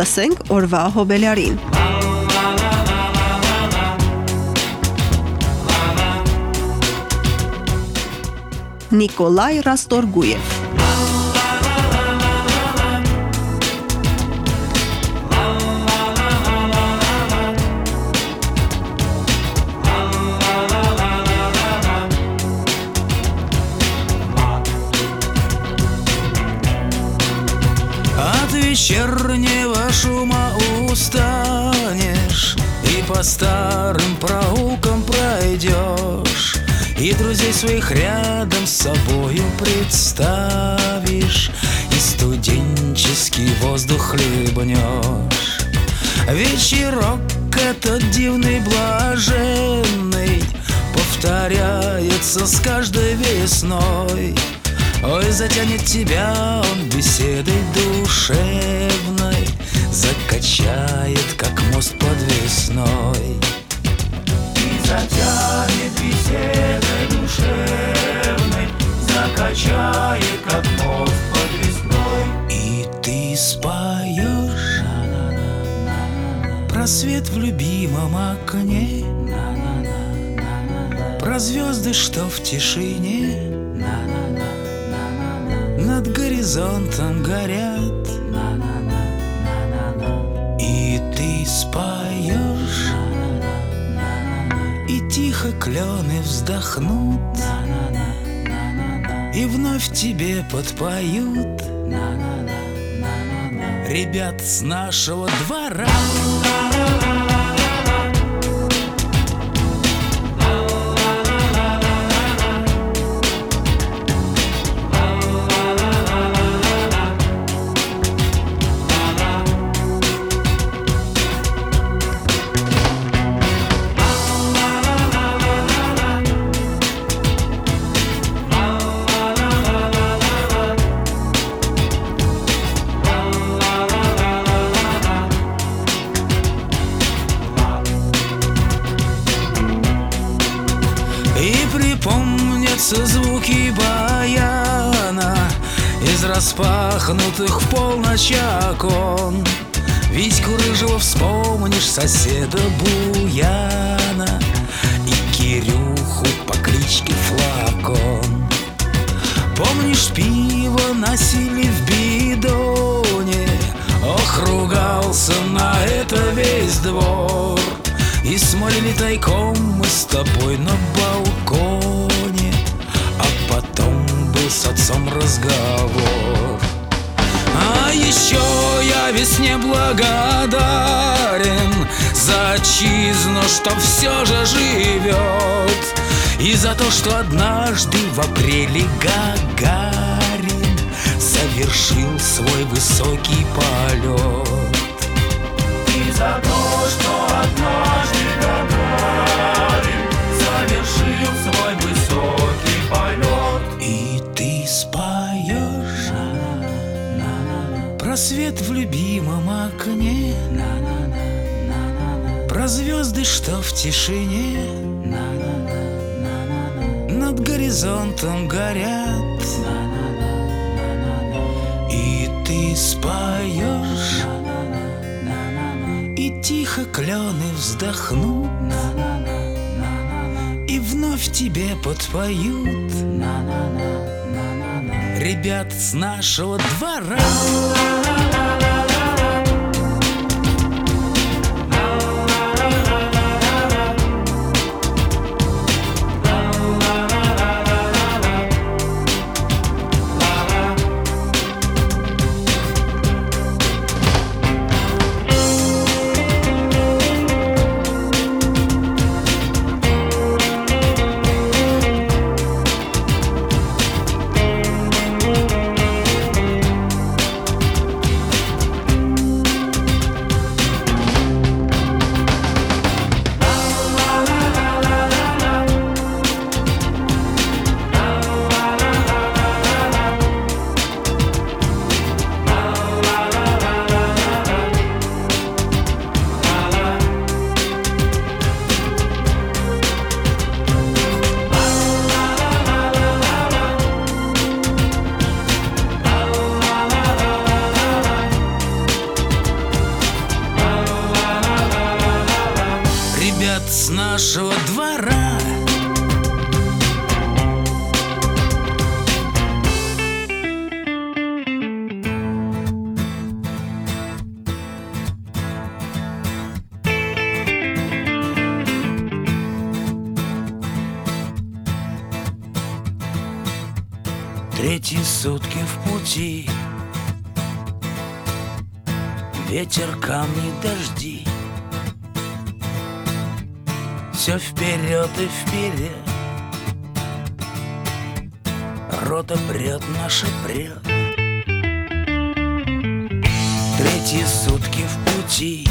Լսենք օրվա հոբելյարին։ Նիկոլայ Ռաստորգուև вечернего по старым проулкам пройдешь И друзей своих рядом с собою представишь И студенческий воздух хлебнешь Вечерок этот дивный блаженный Повторяется с каждой весной. Ой, затянет тебя он беседой душевной Закачает, как мост подвесной. И затянет беседой душевной Закачает, как мост подвесной. И ты споешь Про свет в любимом окне Про звезды, что в тишине над горизонтом горят ты споешь. И тихо клены вздохнут. И вновь тебе подпоют. Ребят с нашего двора полночь окон. Витьку рыжего вспомнишь соседа Буяна И Кирюху по кличке Флакон. Помнишь, пиво носили в бидоне? Ох, ругался на это весь двор. И смолили тайком мы с тобой на балкон с отцом разговор. А еще я весне благодарен За отчизну, что все же живет И за то, что однажды в апреле Гагарин Совершил свой высокий полет И за то, что однажды свет в любимом окне. Про звезды, что в тишине. Над горизонтом горят. И ты споешь. И тихо клены вздохнут. И вновь тебе подпоют ребят с нашего двора. Сутки в пути. Ветер, камни, дожди. Все вперед и вперед. Рота прет, наша прет Третьи сутки в пути.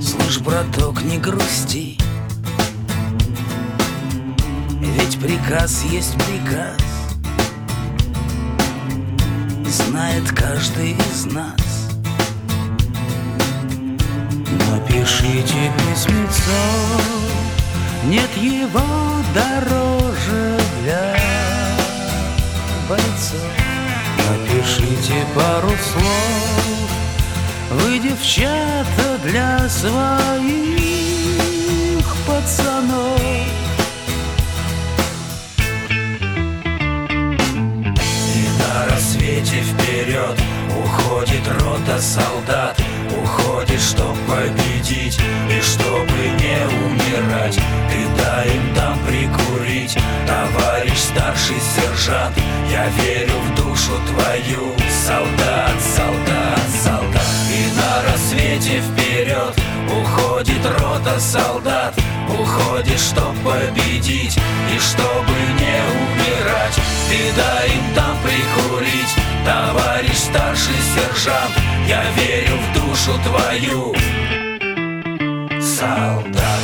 Слышь, браток, не грусти. Ведь приказ есть приказ Знает каждый из нас. Напишите письмецо Нет его дороже для бойцов. Напишите пару слов Вы, девчата, для своих пацанов Рота солдат. Уходит, чтоб победить И чтобы не умирать. Ты дай им там прикурить Товарищ старший сержант. Я верю в душу твою. Солдат, солдат, солдат. И на рассвете вперед Уходит рота солдат. Уходит, чтоб победить И чтобы не умирать. Ты дай им там прикурить Товарищ старший сержант Я верю в душу твою. Солдат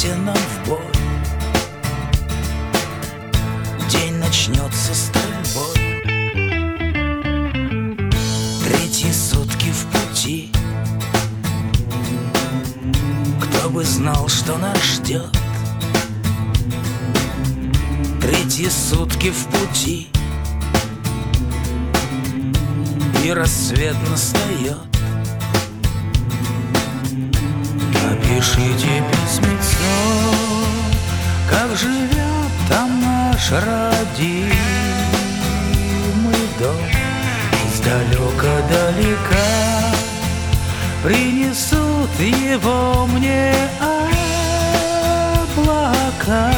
见了 Издалека далека Принесут его мне облака.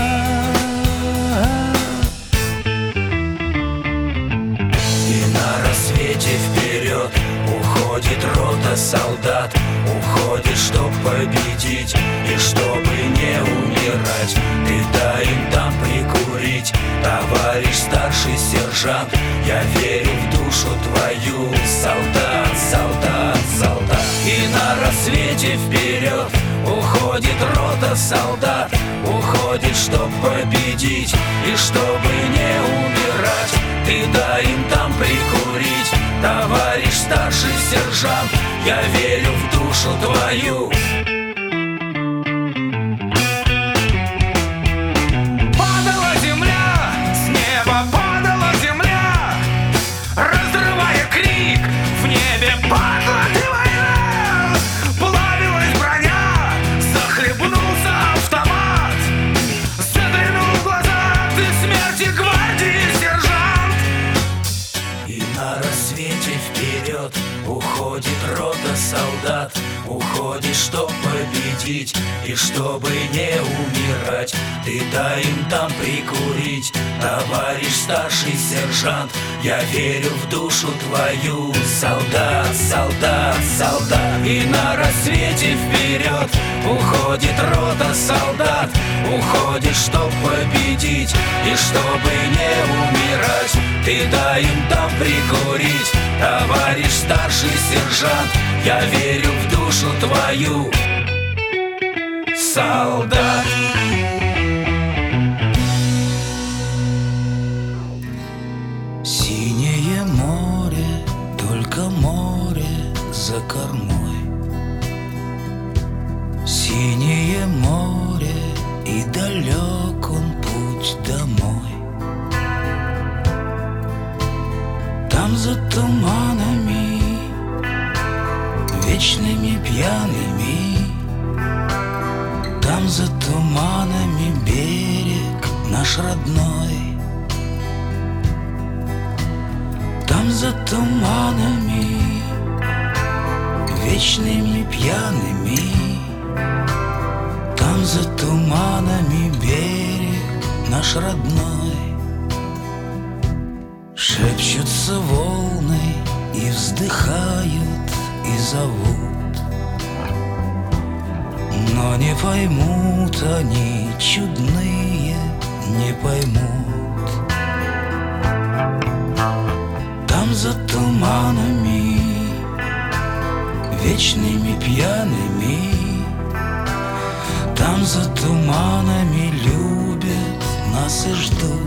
И на рассвете вперед Уходит рота солдат. Уходит, чтоб победить И чтобы не умирать. Ты дай им там прикурить Товарищ старший сержант. Я верю в душу твою. Солдат, солдат, солдат. И на рассвете вперед Уходит рота солдат. Уходит, чтоб победить И чтобы не умирать. Ты дай им там прикурить Товарищ старший сержант. Я верю в душу твою старший сержант. Я верю в душу твою. Солдат, солдат, солдат. И на рассвете вперед Уходит рота солдат. Уходит, чтоб победить И чтобы не умирать. Ты дай им там прикурить Товарищ старший сержант. Я верю в душу твою. Солдат море и далек он путь домой. Там за туманами Вечными пьяными Там за туманами берег наш родной. Там за туманами Вечными пьяными За туманами берег наш родной. Шепчутся волны и вздыхают и зовут. Но не поймут они, чудные, не поймут. Там за туманами, вечными пьяными Там за туманами любят нас и ждут.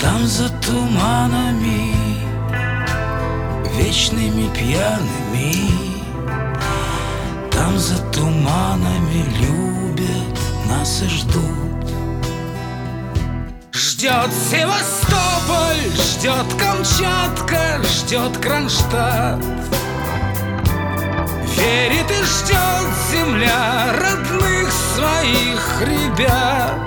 Там за туманами Вечными пьяными. Там за туманами Любят нас и ждут. Ждет Севастополь, ждет Камчатка, ждет Кронштадт Верит и ждет земля родных своих ребят.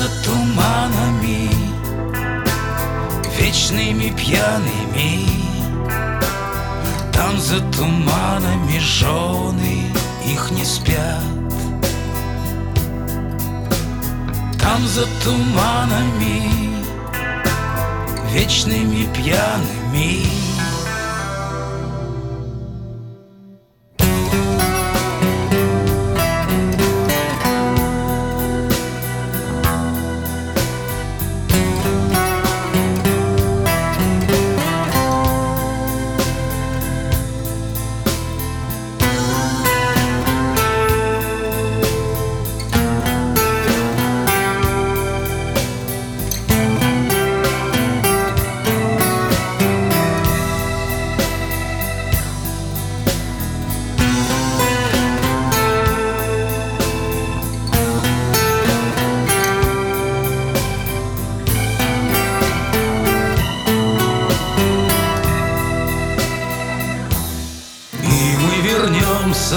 За туманами Вечными пьяными Там за туманами жены их не спят. Там за туманами Вечными пьяными вернемся,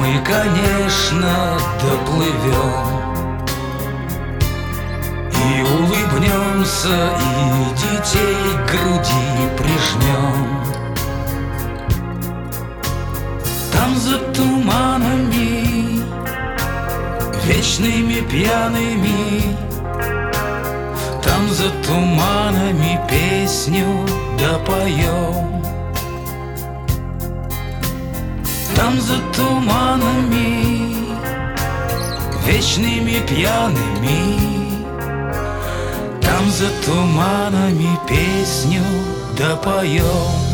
мы, конечно, доплывем. И улыбнемся, и детей к груди прижмем. Там за туманами, вечными пьяными Там за туманами песню допоем. Там за туманами Вечными пьяными. Там за туманами Песню допоем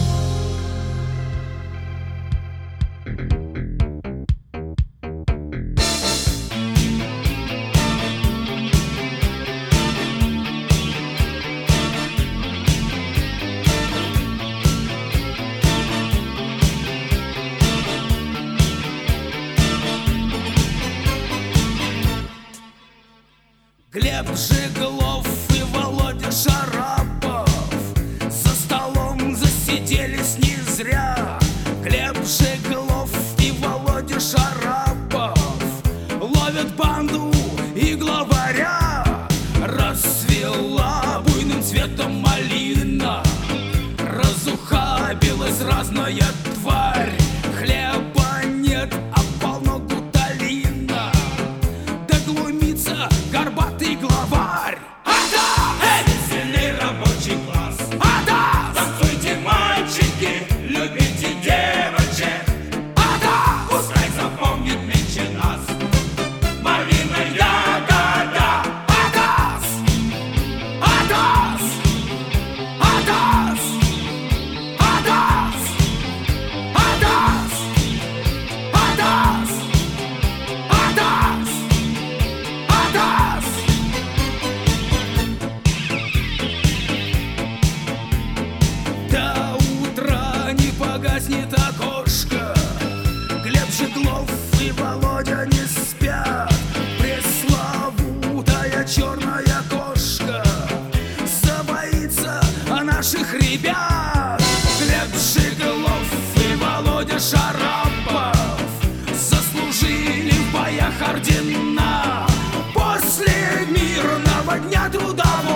ордена После мирного дня трудового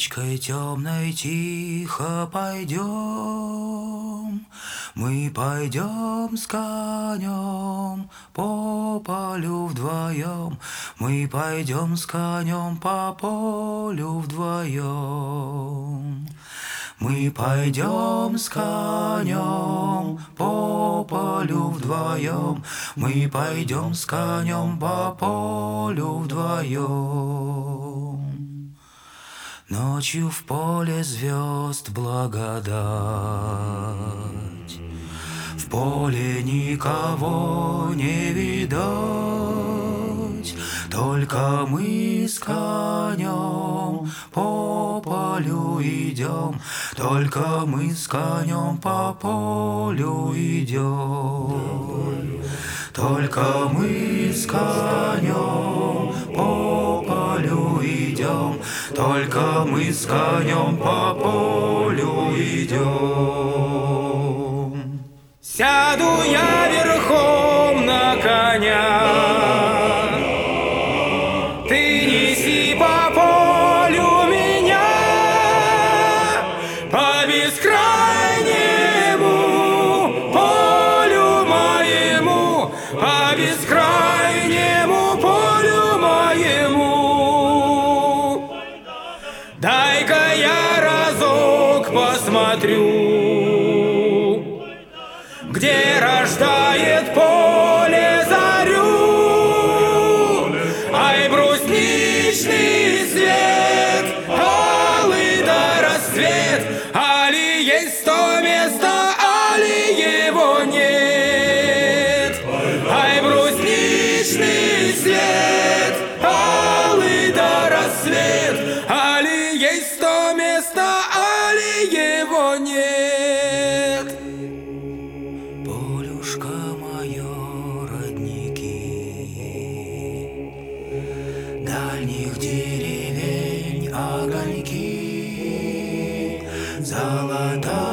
Ночкой темной тихо пойдем, Мы пойдем с конем по полю вдвоем, Мы пойдем с конем по полю вдвоем. Мы пойдем с конем по полю вдвоем, Мы пойдем с конем по полю вдвоем. Ночью в поле звезд благодать, В поле никого не видать, Только мы с конем по полю идем, Только мы с конем по полю идем. Только мы с конем по полю Только мы с конем по полю идем. Сяду я верхом на коня смотрю, где рождает пол. Zalata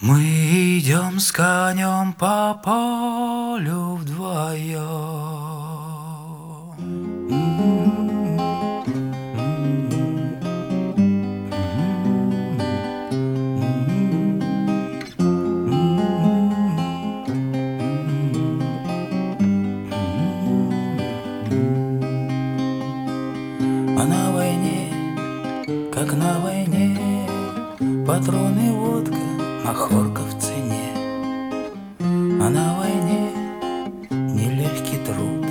Мы идем с конем по полю вдвоем. А на войне, как на войне, патроны водка махорка в цене. А на войне нелегкий труд.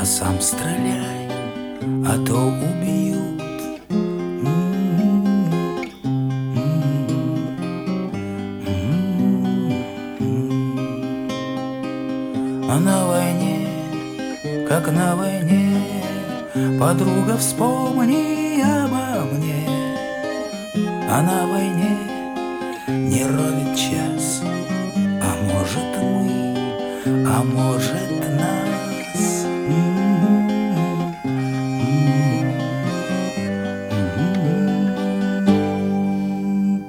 А сам стреляй, а то убьют. А на войне, как на войне Подруга, вспомни обо мне. А на войне не ровит час. А может мы, а может нас.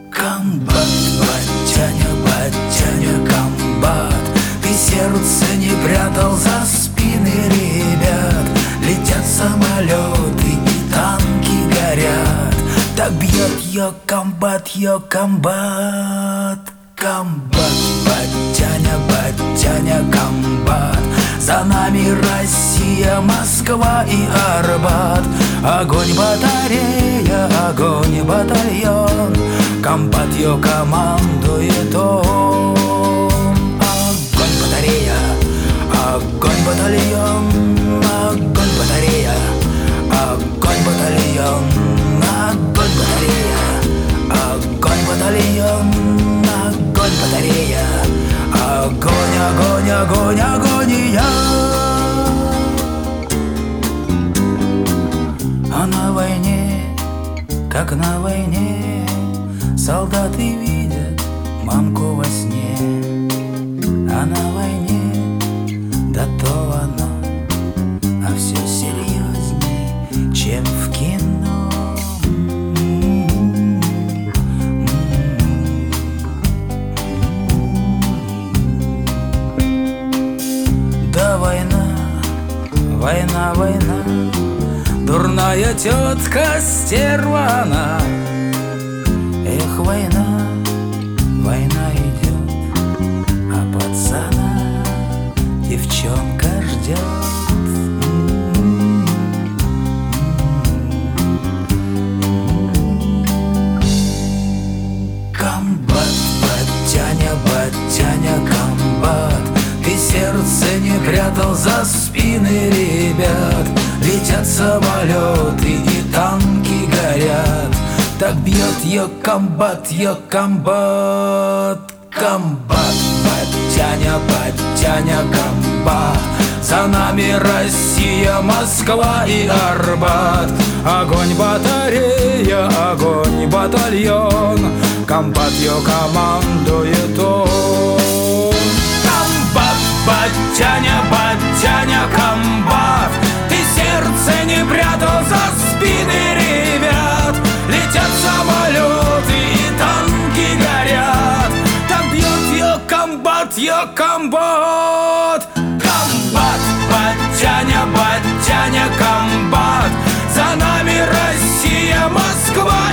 Комбат, батяня, батяня, комбат. Ты сердце не прятал за комбат, ее комбат Комбат, батяня, батяня, комбат. За нами Россия, Москва и Арбат. Огонь батарея, огонь батальон. Комбат ее командует он enough. Комбат, ее комбат Комбат, батяня, батяня, комбат. За нами Россия, Москва и Арбат. Огонь батарея, огонь батальон. Комбат ее командует он. Комбат, батяня, батяня, комбат. Ты сердце не прятал за ее комбат Комбат, батяня, батяня, комбат За нами Россия, Москва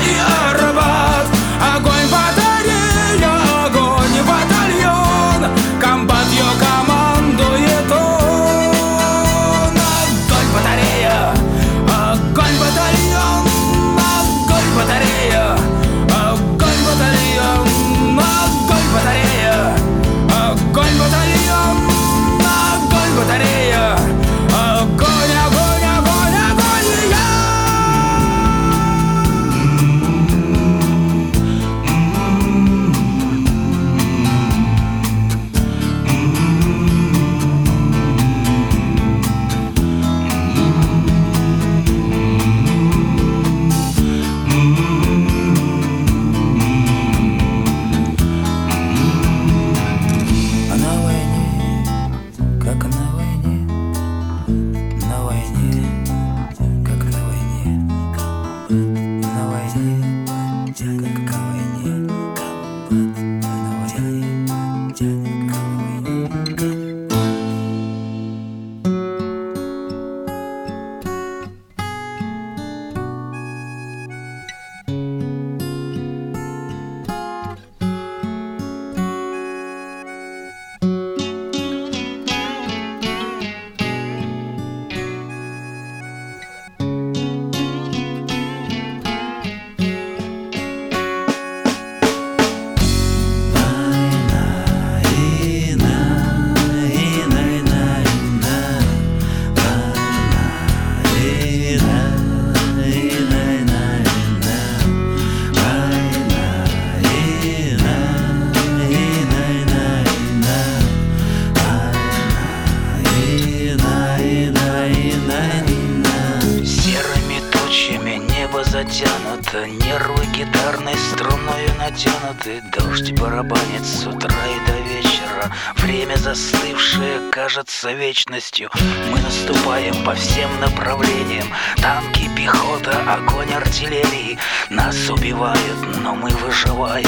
кажется вечностью. Мы наступаем по всем направлениям. Танки, пехота, огонь артиллерии. Нас убивают, но мы выживаем.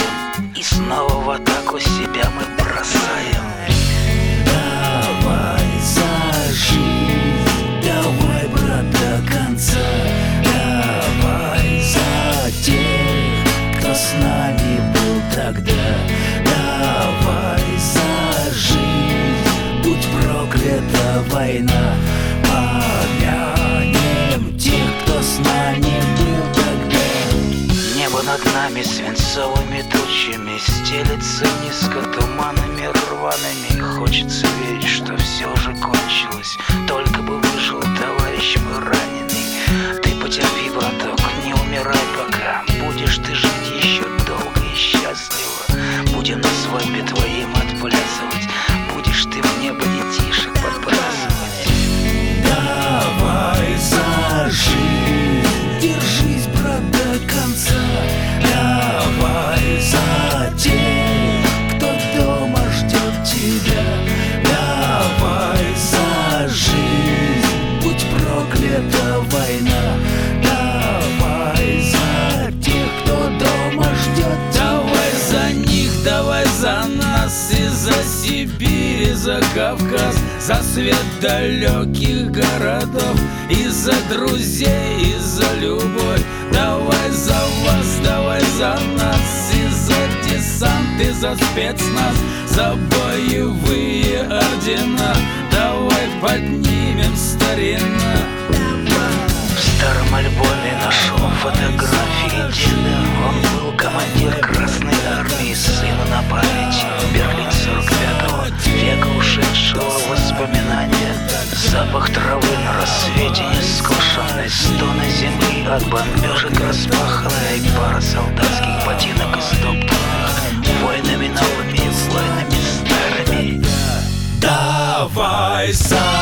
И снова в атаку себя мы бросаем война. Помянем тех, кто с нами был тогда. Небо над нами свинцовыми тучами Стелется низко туманами рваными. Хочется верить, что все уже кончилось. Только бы выжил товарищ мой за Кавказ За свет далеких городов И за друзей, и за любовь. Давай за вас, давай за нас И за десант, и за спецназ За боевые ордена. Давай поднимем старина. В старом альбоме нашел фотографии деда Он был командир Красной Армии, сыну на память Берлин 45-го, века ушедшего воспоминания. Запах травы на рассвете нескошенной Стоны земли. От бомбежек распаханной Пара солдатских ботинок истоптанных Войнами новыми, войнами старыми. Давай за